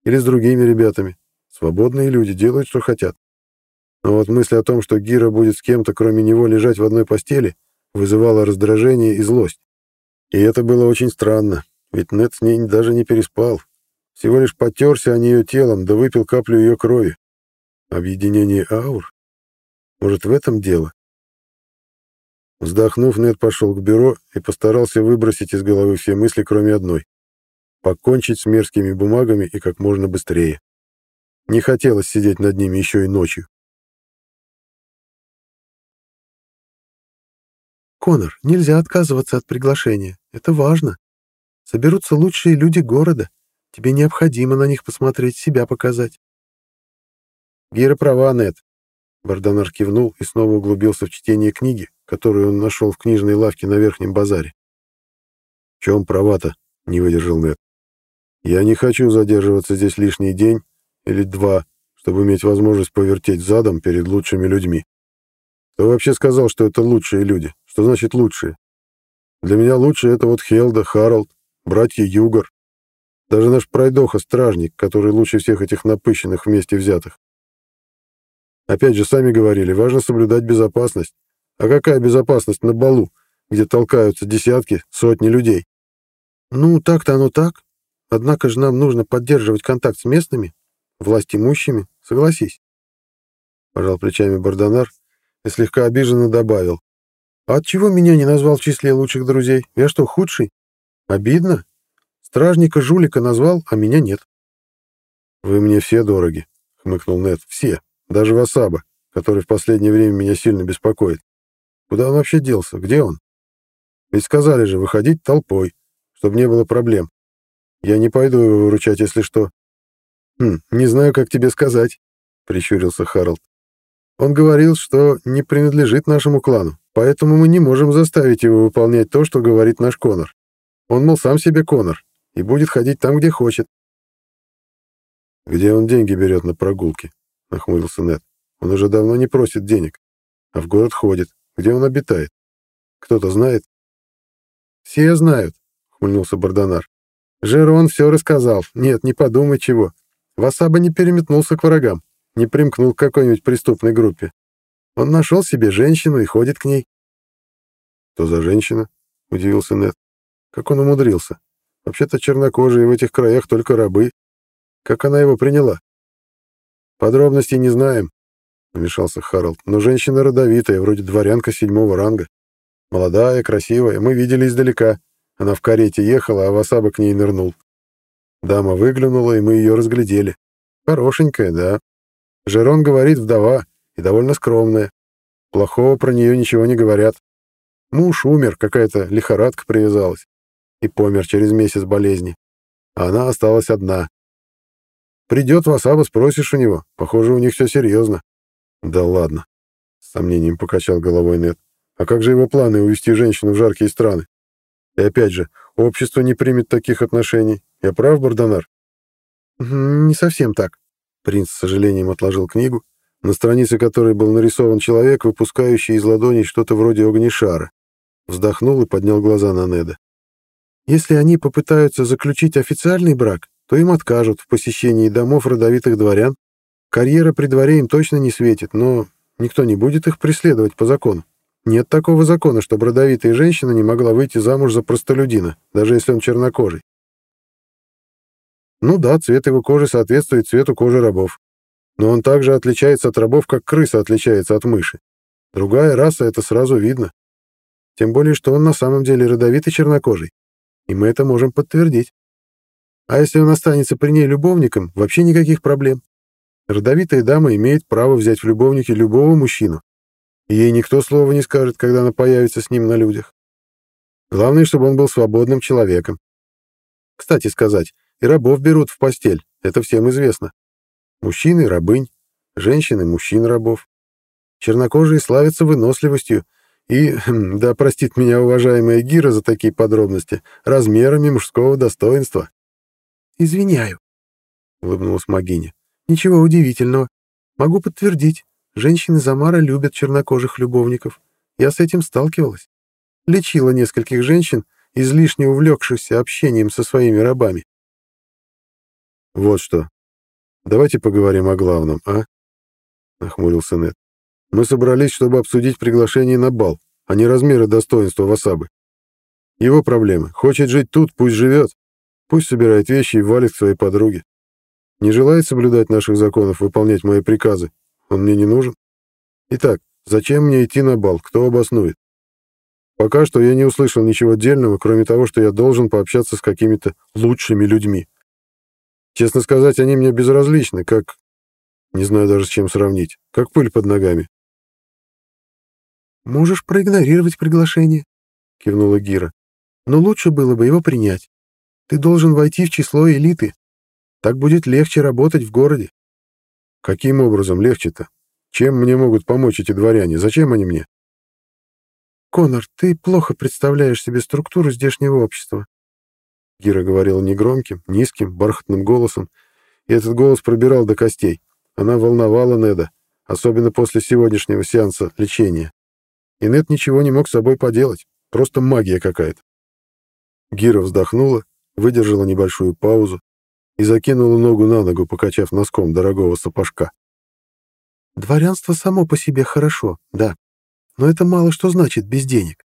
Или с другими ребятами? Свободные люди делают, что хотят. Но вот мысль о том, что Гира будет с кем-то, кроме него, лежать в одной постели, вызывала раздражение и злость. И это было очень странно, ведь Нед с ней даже не переспал. Всего лишь потерся о нее телом, да выпил каплю ее крови. Объединение аур? Может, в этом дело? Вздохнув, Нед пошел к бюро и постарался выбросить из головы все мысли, кроме одной. Покончить с мерзкими бумагами и как можно быстрее. Не хотелось сидеть над ними еще и ночью. «Конор, нельзя отказываться от приглашения. Это важно. Соберутся лучшие люди города. Тебе необходимо на них посмотреть, себя показать». «Гира права, Нед». Бардонар кивнул и снова углубился в чтение книги, которую он нашел в книжной лавке на Верхнем базаре. «В чем права-то?» — не выдержал Нед. «Я не хочу задерживаться здесь лишний день или два, чтобы иметь возможность повертеть задом перед лучшими людьми. Кто вообще сказал, что это лучшие люди? Что значит лучшие? Для меня лучшие — это вот Хелда, Харалд, братья Югар, даже наш пройдоха-стражник, который лучше всех этих напыщенных вместе взятых. Опять же, сами говорили, важно соблюдать безопасность. А какая безопасность на балу, где толкаются десятки, сотни людей? Ну, так-то оно так. Однако же нам нужно поддерживать контакт с местными, власть имущими, согласись. Пожал плечами Бардонар и слегка обиженно добавил. А от чего меня не назвал в числе лучших друзей? Я что, худший? Обидно? Стражника жулика назвал, а меня нет. Вы мне все дороги, хмыкнул Нед. Все, даже Васаба, который в последнее время меня сильно беспокоит. Куда он вообще делся? Где он? Ведь сказали же, выходить толпой, чтобы не было проблем. Я не пойду его выручать, если что. Хм, не знаю, как тебе сказать, прищурился Харалд. Он говорил, что не принадлежит нашему клану, поэтому мы не можем заставить его выполнять то, что говорит наш Конор. Он, мол, сам себе Конор и будет ходить там, где хочет. «Где он деньги берет на прогулки?» — нахмурился Нед. «Он уже давно не просит денег, а в город ходит. Где он обитает? Кто-то знает?» «Все знают», — хмыльнулся Бардонар. «Жерон все рассказал. Нет, не подумай чего. Васаба не переметнулся к врагам, не примкнул к какой-нибудь преступной группе. Он нашел себе женщину и ходит к ней». «Что за женщина?» — удивился Нед. «Как он умудрился? Вообще-то чернокожие в этих краях только рабы. Как она его приняла?» «Подробностей не знаем», — вмешался Харалд. «Но женщина родовитая, вроде дворянка седьмого ранга. Молодая, красивая, мы видели издалека. Она в карете ехала, а Васаба к ней нырнул. Дама выглянула, и мы ее разглядели. Хорошенькая, да. Жерон говорит, вдова, и довольно скромная. Плохого про нее ничего не говорят. Муж умер, какая-то лихорадка привязалась. И помер через месяц болезни. А она осталась одна. Придет Васаба, спросишь у него. Похоже, у них все серьезно. Да ладно. С сомнением покачал головой Нет. А как же его планы увести женщину в жаркие страны? И опять же, общество не примет таких отношений. Я прав, Бардонар? Не совсем так. Принц с сожалением отложил книгу, на странице которой был нарисован человек, выпускающий из ладоней что-то вроде огнешара. Вздохнул и поднял глаза на Неда. Если они попытаются заключить официальный брак, то им откажут в посещении домов родовитых дворян. Карьера при дворе им точно не светит, но никто не будет их преследовать по закону. Нет такого закона, чтобы родовитая женщина не могла выйти замуж за простолюдина, даже если он чернокожий. Ну да, цвет его кожи соответствует цвету кожи рабов. Но он также отличается от рабов, как крыса отличается от мыши. Другая раса — это сразу видно. Тем более, что он на самом деле родовитый чернокожий. И мы это можем подтвердить. А если он останется при ней любовником, вообще никаких проблем. Родовитая дама имеет право взять в любовники любого мужчину. И ей никто слова не скажет, когда она появится с ним на людях. Главное, чтобы он был свободным человеком. Кстати сказать, и рабов берут в постель, это всем известно. Мужчины — рабынь, женщины — мужчин-рабов. Чернокожие славятся выносливостью И, хм, да простит меня уважаемая Гира за такие подробности, размерами мужского достоинства. «Извиняю», — улыбнулась Магиня. «Ничего удивительного. Могу подтвердить. Женщины Замара любят чернокожих любовников. Я с этим сталкивалась. Лечила нескольких женщин, излишне увлекшихся общением со своими рабами. «Вот что. Давайте поговорим о главном, а?» — нахмурился Нед. «Мы собрались, чтобы обсудить приглашение на бал, а не размеры достоинства Васабы. Его проблемы. Хочет жить тут, пусть живет. Пусть собирает вещи и валит к своей подруге. Не желает соблюдать наших законов, выполнять мои приказы. Он мне не нужен. Итак, зачем мне идти на бал? Кто обоснует? Пока что я не услышал ничего отдельного, кроме того, что я должен пообщаться с какими-то лучшими людьми. Честно сказать, они мне безразличны, как... Не знаю даже с чем сравнить. Как пыль под ногами. «Можешь проигнорировать приглашение», — кивнула Гира. «Но лучше было бы его принять. Ты должен войти в число элиты. Так будет легче работать в городе». «Каким образом легче-то? Чем мне могут помочь эти дворяне? Зачем они мне?» «Конор, ты плохо представляешь себе структуру здешнего общества». Гира говорила негромким, низким, бархатным голосом, и этот голос пробирал до костей. Она волновала Неда, особенно после сегодняшнего сеанса лечения. И Нед ничего не мог с собой поделать, просто магия какая-то. Гира вздохнула, выдержала небольшую паузу и закинула ногу на ногу, покачав носком дорогого сапожка. «Дворянство само по себе хорошо, да, но это мало что значит без денег.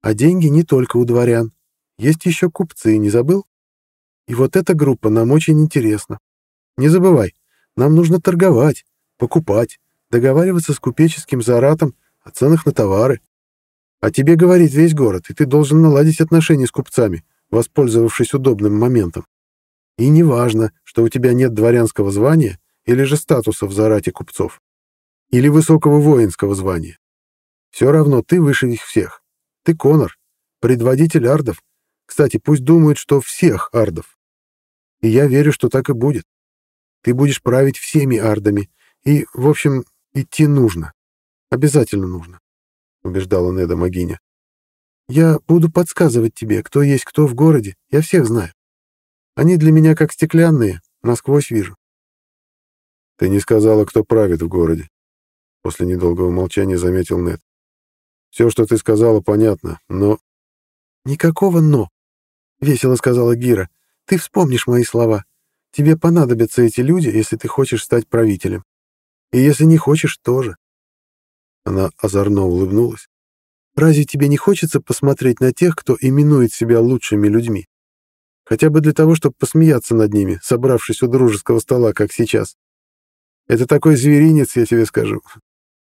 А деньги не только у дворян. Есть еще купцы, не забыл? И вот эта группа нам очень интересна. Не забывай, нам нужно торговать, покупать, договариваться с купеческим заратом о ценах на товары. А тебе говорит весь город, и ты должен наладить отношения с купцами, воспользовавшись удобным моментом. И не важно, что у тебя нет дворянского звания или же статуса в зарате купцов, или высокого воинского звания. Все равно ты выше их всех. Ты Конор, предводитель ардов. Кстати, пусть думают, что всех ардов. И я верю, что так и будет. Ты будешь править всеми ардами. И, в общем, идти нужно. Обязательно нужно, — убеждала Неда Магиня. Я буду подсказывать тебе, кто есть кто в городе. Я всех знаю. Они для меня как стеклянные, насквозь вижу. Ты не сказала, кто правит в городе. После недолгого молчания заметил Нед. Все, что ты сказала, понятно, но...» «Никакого «но», — весело сказала Гира. «Ты вспомнишь мои слова. Тебе понадобятся эти люди, если ты хочешь стать правителем. И если не хочешь, тоже». Она озорно улыбнулась. «Разве тебе не хочется посмотреть на тех, кто именует себя лучшими людьми? Хотя бы для того, чтобы посмеяться над ними, собравшись у дружеского стола, как сейчас. Это такой зверинец, я тебе скажу.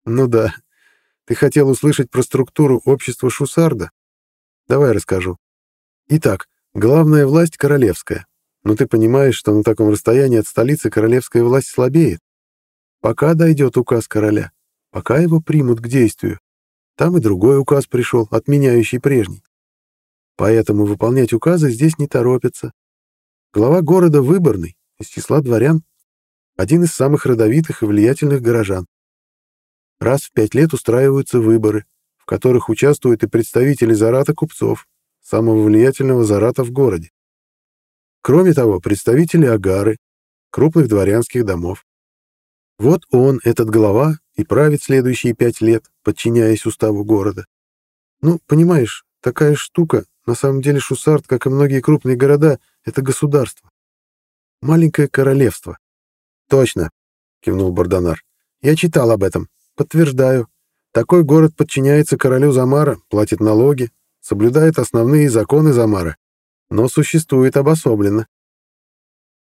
Ну да, ты хотел услышать про структуру общества Шусарда? Давай расскажу. Итак, главная власть королевская. Но ты понимаешь, что на таком расстоянии от столицы королевская власть слабеет. Пока дойдет указ короля, пока его примут к действию. Там и другой указ пришел, отменяющий прежний. Поэтому выполнять указы здесь не торопятся. Глава города выборный, из числа дворян. Один из самых родовитых и влиятельных горожан. Раз в пять лет устраиваются выборы, в которых участвуют и представители зарата купцов, самого влиятельного зарата в городе. Кроме того, представители агары, крупных дворянских домов. Вот он, этот глава, и правит следующие пять лет, подчиняясь уставу города. Ну, понимаешь, такая штука, на самом деле Шусарт, как и многие крупные города, это государство. Маленькое королевство. Точно, кивнул Бардонар. Я читал об этом. Подтверждаю. Такой город подчиняется королю Замара, платит налоги, соблюдает основные законы Замара, но существует обособленно.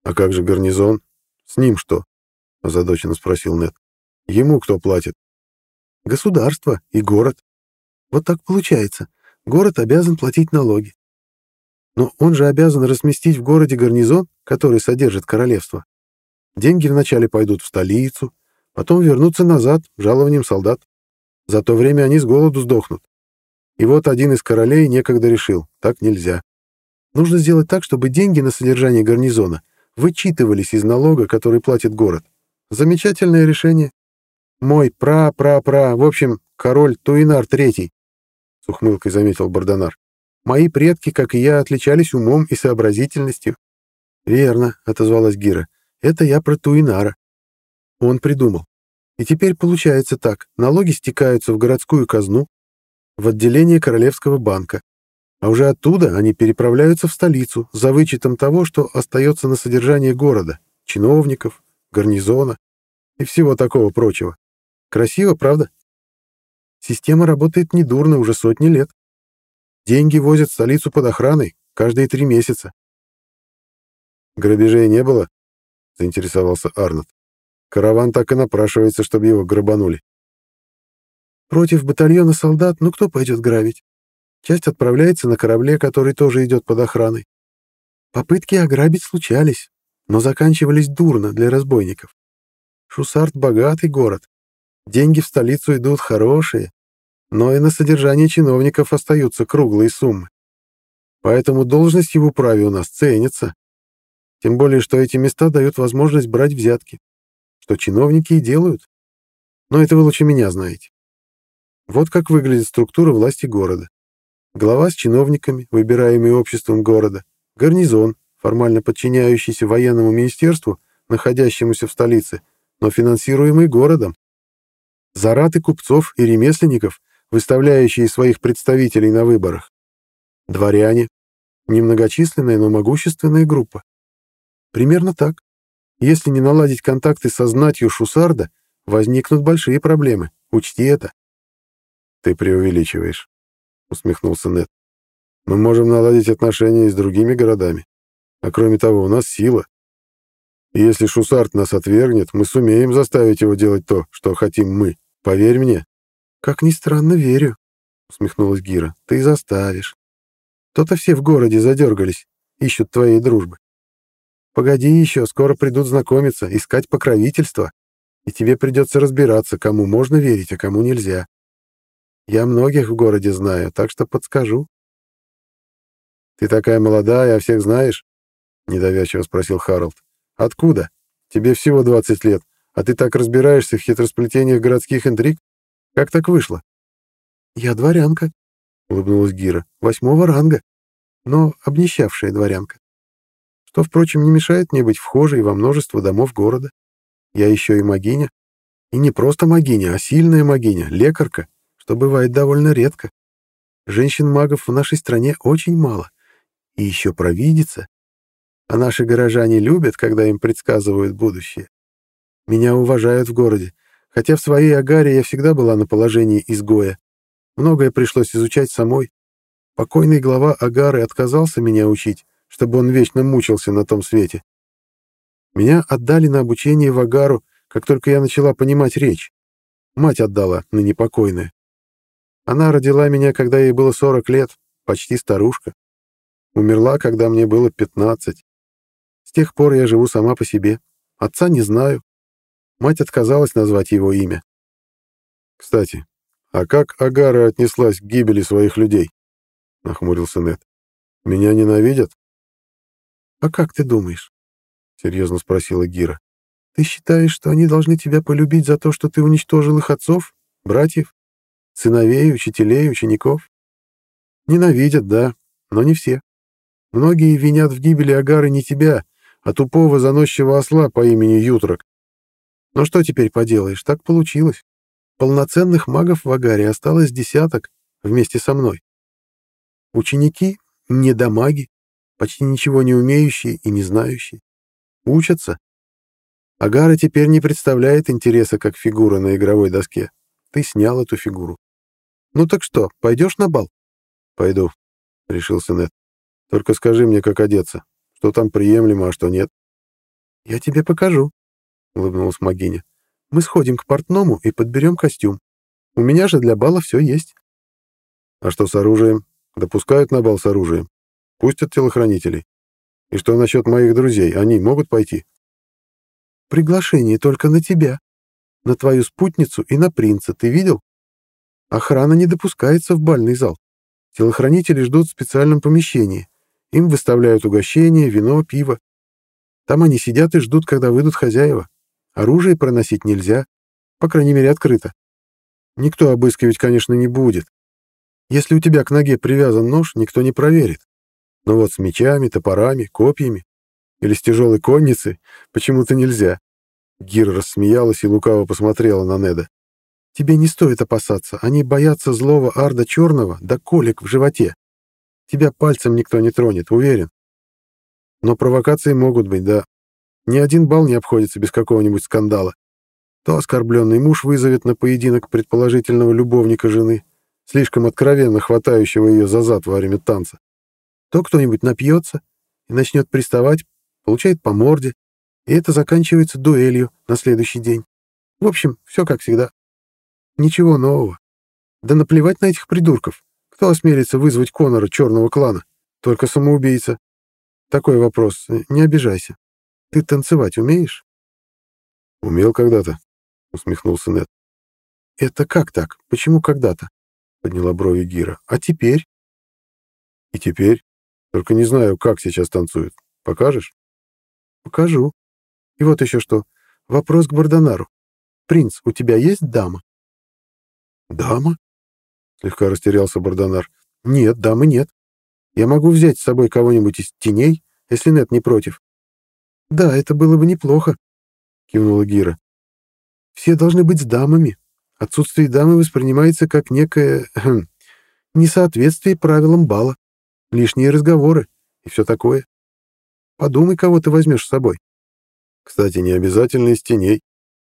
А как же гарнизон? С ним что? озадаченно спросил Нед. Ему кто платит? Государство и город. Вот так получается. Город обязан платить налоги. Но он же обязан разместить в городе гарнизон, который содержит королевство. Деньги вначале пойдут в столицу, Потом вернуться назад жалованием солдат. За то время они с голоду сдохнут. И вот один из королей некогда решил, так нельзя. Нужно сделать так, чтобы деньги на содержание гарнизона вычитывались из налога, который платит город. Замечательное решение. Мой пра-пра-пра, в общем, король Туинар Третий, — с ухмылкой заметил Бардонар. Мои предки, как и я, отличались умом и сообразительностью. Верно, — отозвалась Гира. Это я про Туинара. Он придумал. И теперь получается так. Налоги стекаются в городскую казну, в отделение Королевского банка. А уже оттуда они переправляются в столицу за вычетом того, что остается на содержание города, чиновников, гарнизона и всего такого прочего. Красиво, правда? Система работает недурно уже сотни лет. Деньги возят в столицу под охраной каждые три месяца. «Грабежей не было?» — заинтересовался Арнольд. «Караван так и напрашивается, чтобы его грабанули». «Против батальона солдат, ну кто пойдет грабить? Часть отправляется на корабле, который тоже идет под охраной. Попытки ограбить случались, но заканчивались дурно для разбойников. Шусарт — богатый город. Деньги в столицу идут хорошие, но и на содержание чиновников остаются круглые суммы. Поэтому должность в управе у нас ценится. Тем более, что эти места дают возможность брать взятки, что чиновники и делают. Но это вы лучше меня знаете. Вот как выглядит структура власти города. Глава с чиновниками, выбираемый обществом города, гарнизон, формально подчиняющийся военному министерству, находящемуся в столице, но финансируемый городом. Зараты купцов и ремесленников, выставляющие своих представителей на выборах. Дворяне. Немногочисленная, но могущественная группа. Примерно так. Если не наладить контакты со знатью Шусарда, возникнут большие проблемы. Учти это. Ты преувеличиваешь, усмехнулся Нед. Мы можем наладить отношения и с другими городами. А кроме того, у нас сила. И если Шусард нас отвергнет, мы сумеем заставить его делать то, что хотим мы. Поверь мне. Как ни странно, верю, усмехнулась Гира. Ты заставишь. То-то все в городе задергались, ищут твоей дружбы. Погоди еще, скоро придут знакомиться, искать покровительства, и тебе придется разбираться, кому можно верить, а кому нельзя. Я многих в городе знаю, так что подскажу. «Ты такая молодая, а всех знаешь?» — недоверчиво спросил Харалд. «Откуда? Тебе всего 20 лет, а ты так разбираешься в хитросплетениях городских интриг? Как так вышло?» «Я дворянка», — улыбнулась Гира, — «восьмого ранга, но обнищавшая дворянка. Что, впрочем, не мешает мне быть вхожей во множество домов города. Я еще и магиня. И не просто магиня, а сильная магиня, лекарка, что бывает довольно редко. Женщин-магов в нашей стране очень мало. И еще провидица. А наши горожане любят, когда им предсказывают будущее. Меня уважают в городе, Хотя в своей агаре я всегда была на положении изгоя. Многое пришлось изучать самой. Покойный глава агары отказался меня учить, чтобы он вечно мучился на том свете. Меня отдали на обучение в агару, как только я начала понимать речь. Мать отдала, ныне покойная. Она родила меня, когда ей было 40 лет, почти старушка. Умерла, когда мне было 15. С тех пор я живу сама по себе. Отца не знаю, Мать отказалась назвать его имя. «Кстати, а как Агара отнеслась к гибели своих людей?» — нахмурился Нед. «Меня ненавидят?» «А как ты думаешь?» — серьезно спросила Гира. «Ты считаешь, что они должны тебя полюбить за то, что ты уничтожил их отцов, братьев, сыновей, учителей, учеников? Ненавидят, да, но не все. Многие винят в гибели Агары не тебя, а тупого заносчивого осла по имени Ютрак. Но что теперь поделаешь, так получилось. Полноценных магов в Агаре осталось десяток вместе со мной. Ученики — недомаги, почти ничего не умеющие и не знающие. Учатся. Агара теперь не представляет интереса как фигура на игровой доске. Ты снял эту фигуру. Ну так что, пойдешь на бал? Пойду, — решился Нед. Только скажи мне, как одеться. Что там приемлемо, а что нет. Я тебе покажу, — улыбнулась Магиня. «Мы сходим к портному и подберем костюм. У меня же для бала все есть». «А что с оружием? Допускают на бал с оружием? Пустят телохранителей? И что насчет моих друзей? Они могут пойти?» «Приглашение только на тебя. На твою спутницу и на принца. Ты видел? Охрана не допускается в бальный зал. Телохранители ждут в специальном помещении. Им выставляют угощения, вино, пиво. Там они сидят и ждут, когда выйдут хозяева. Оружие проносить нельзя, по крайней мере, открыто. Никто обыскивать, конечно, не будет. Если у тебя к ноге привязан нож, никто не проверит. Но вот с мечами, топорами, копьями или с тяжелой конницей почему-то нельзя. Гир рассмеялась и лукаво посмотрела на Неда. «Тебе не стоит опасаться. Они боятся злого Арда Черного да колик в животе. Тебя пальцем никто не тронет, уверен. Но провокации могут быть, да. Ни один бал не обходится без какого-нибудь скандала. То оскорбленный муж вызовет на поединок предположительного любовника жены, слишком откровенно хватающего ее за зад во время танца. То кто-нибудь напьется и начнет приставать, получает по морде, и это заканчивается дуэлью на следующий день. В общем, все как всегда. Ничего нового. Да наплевать на этих придурков. Кто осмелится вызвать Конора черного клана? Только самоубийца. Такой вопрос. Не обижайся. Ты танцевать умеешь? Умел когда-то, усмехнулся Нед. Это как так? Почему когда-то? Подняла брови Гира. А теперь? И теперь? Только не знаю, как сейчас танцуют. Покажешь? Покажу. И вот еще что. Вопрос к Бардонару. Принц, у тебя есть дама? Дама? Слегка растерялся Бардонар. Нет, дамы нет. Я могу взять с собой кого-нибудь из теней, если нет не против. Да, это было бы неплохо, кивнула Гира. Все должны быть с дамами. Отсутствие дамы воспринимается как некое хм, несоответствие правилам бала, лишние разговоры и все такое. Подумай, кого ты возьмешь с собой. Кстати, не обязательно из теней,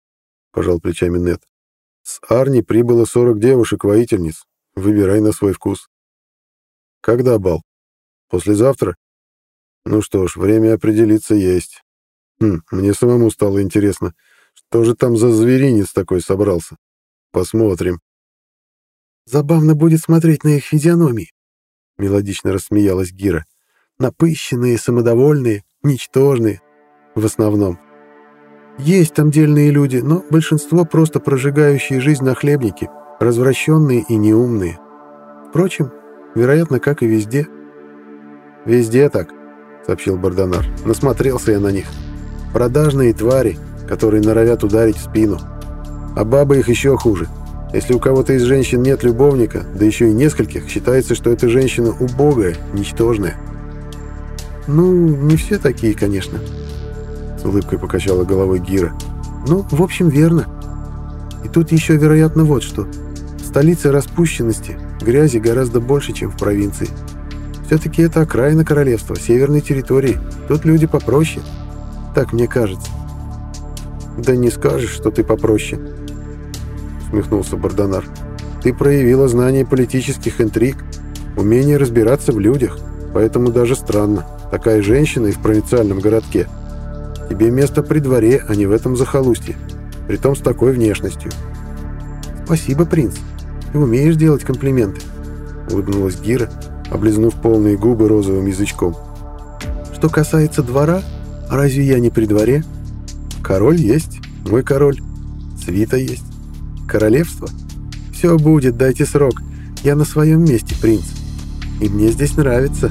— пожал плечами Нет. С Арни прибыло 40 девушек-воительниц. Выбирай на свой вкус. Когда бал? Послезавтра? Ну что ж, время определиться есть. Хм, мне самому стало интересно, что же там за зверинец такой собрался. Посмотрим. Забавно будет смотреть на их физиономии. Мелодично рассмеялась Гира. Напыщенные, самодовольные, ничтожные. В основном. Есть там дельные люди, но большинство просто прожигающие жизнь на хлебнике, развращенные и неумные. Впрочем, вероятно, как и везде. «Везде так», — сообщил Бардонар. «Насмотрелся я на них. Продажные твари, которые норовят ударить в спину. А бабы их еще хуже. Если у кого-то из женщин нет любовника, да еще и нескольких, считается, что эта женщина убогая, ничтожная». «Ну, не все такие, конечно», с улыбкой покачала головой Гира. «Ну, в общем, верно. И тут еще, вероятно, вот что. В столице распущенности грязи гораздо больше, чем в провинции. Все-таки это окраина королевства, северной территории. Тут люди попроще. Так мне кажется». «Да не скажешь, что ты попроще», — усмехнулся Бардонар. «Ты проявила знание политических интриг, умение разбираться в людях, поэтому даже странно. Такая женщина и в провинциальном городке — Тебе место при дворе, а не в этом захолустье. Притом с такой внешностью. Спасибо, принц. Ты умеешь делать комплименты. Улыбнулась Гира, облизнув полные губы розовым язычком. Что касается двора, разве я не при дворе? Король есть, мой король. Свита есть. Королевство? Все будет, дайте срок. Я на своем месте, принц. И мне здесь нравится.